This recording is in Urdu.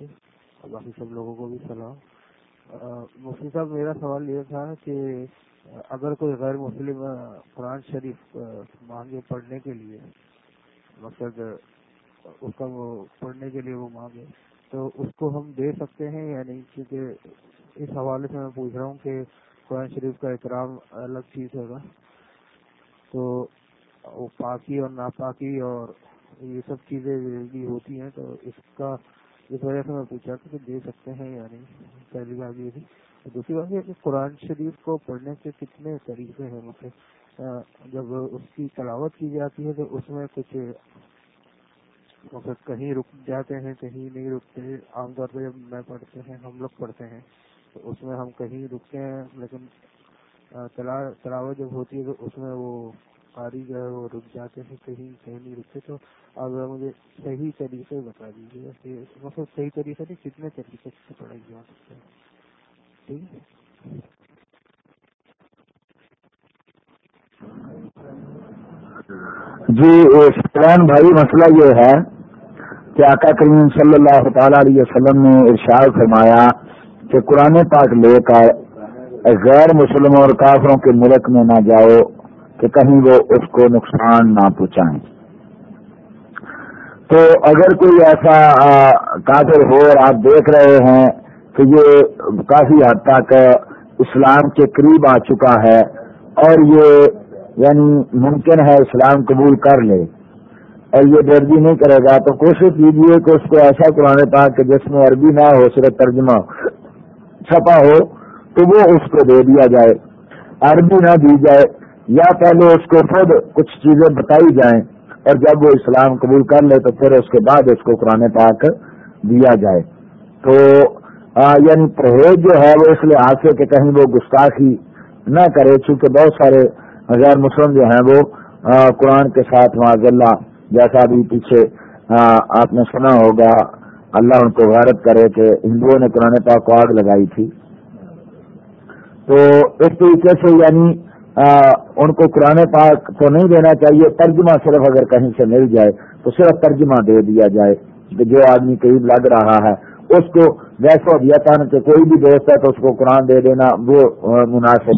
سے اور باقی سب لوگوں کو بھی سلام۔ مفتی صاحب، میرا سوال یہ تھا کہ اگر کوئی غیر مسلم قرآن شریف مانگے پڑھنے کے لیے، مقصد اس کا وہ پڑھنے کے لیے وہ مانگے، تو اس کو ہم دے سکتے ہیں یا نہیں؟ کیونکہ اس حوالے سے میں پوچھ رہا ہوں کہ قرآن شریف کا احترام الگ چیز ہوگا۔ تو وہ پاکی اور ناپاکی اور یہ سب چیزیں بھی ہوتی ہیں، تو اس کا اس وجہ سے میں پوچھا کہ دے سکتے ہیں یا نہیں، پہلی بات یہ تھی۔ دوسری بات یہ کہ قرآن شریف کو پڑھنے کے کتنے طریقے ہیں مطلب جب اس کی تلاوت کی جاتی ہے تو اس میں کچھ مطلب کہیں رک جاتے ہیں، کہیں نہیں رکتے۔ عام طور پہ جب میں پڑھتے ہیں، ہم لوگ پڑھتے ہیں، تو اس میں ہم کہیں رکتے ہیں، لیکن تلاوت جب ہوتی ہے تو اس میں وہ قاری جو ہے وہ رک جاتے ہیں کہیں کہیں نہیں رکتے تو آپ مجھے صحیح طریقے بتا دیجیے مطلب صحیح طریقے سے کتنے طریقے سے پڑھائی جا سکتے ہیں ٹھیک جی سفران بھائی، مسئلہ یہ ہے کہ آقا کریم صلی اللہ تعالی علیہ وسلم نے ارشاد فرمایا کہ قرآن پاک لے کر غیر مسلموں اور کافروں کے ملک میں نہ جاؤ۔ کہ کہیں وہ اس کو نقصان نہ پہنچائیں۔ تو اگر کوئی ایسا کافر ہو اور آپ دیکھ رہے ہیں کہ یہ کافی حد تک اسلام کے قریب آ چکا ہے اور یہ یعنی ممکن ہے اسلام قبول کر لے اور یہ درجی نہیں کرے گا، تو کوشش کیجیے کہ اس کو ایسا قرآن پاک کہ جس میں عربی نہ ہو، صرف ترجمہ چھپا ہو، تو وہ اس کو دے دیا جائے۔ عربی نہ دی جائے۔ یا پہلے اس کو خود کچھ چیزیں بتائی جائیں اور جب وہ اسلام قبول کر لے تو پھر اس کے بعد اس کو قرآن پاک دیا جائے۔ تو یعنی پرہیز جو ہے وہ اس لحاظ سے کہ کہیں وہ گستاخی نہ کرے، چونکہ بہت سارے غیر مسلم جو ہیں وہ قرآن کے ساتھ معذ اللہ جیسا بھی پیچھے آپ نے سنا ہوگا، اللہ ان کو غارت کرے کہ ہندوؤں نے قرآن پاک کو آگ لگائی تھی۔ تو اس طریقے سے یعنی ان کو قرآن پاک تو نہیں دینا چاہیے، ترجمہ صرف اگر کہیں سے مل جائے تو صرف ترجمہ دے دیا جائے کہ جو آدمی قریب لگ رہا ہے، اس کو ویسے دیا تھا کہ کوئی بھی دوست ہے تو اس کو قرآن دے دینا، وہ مناسب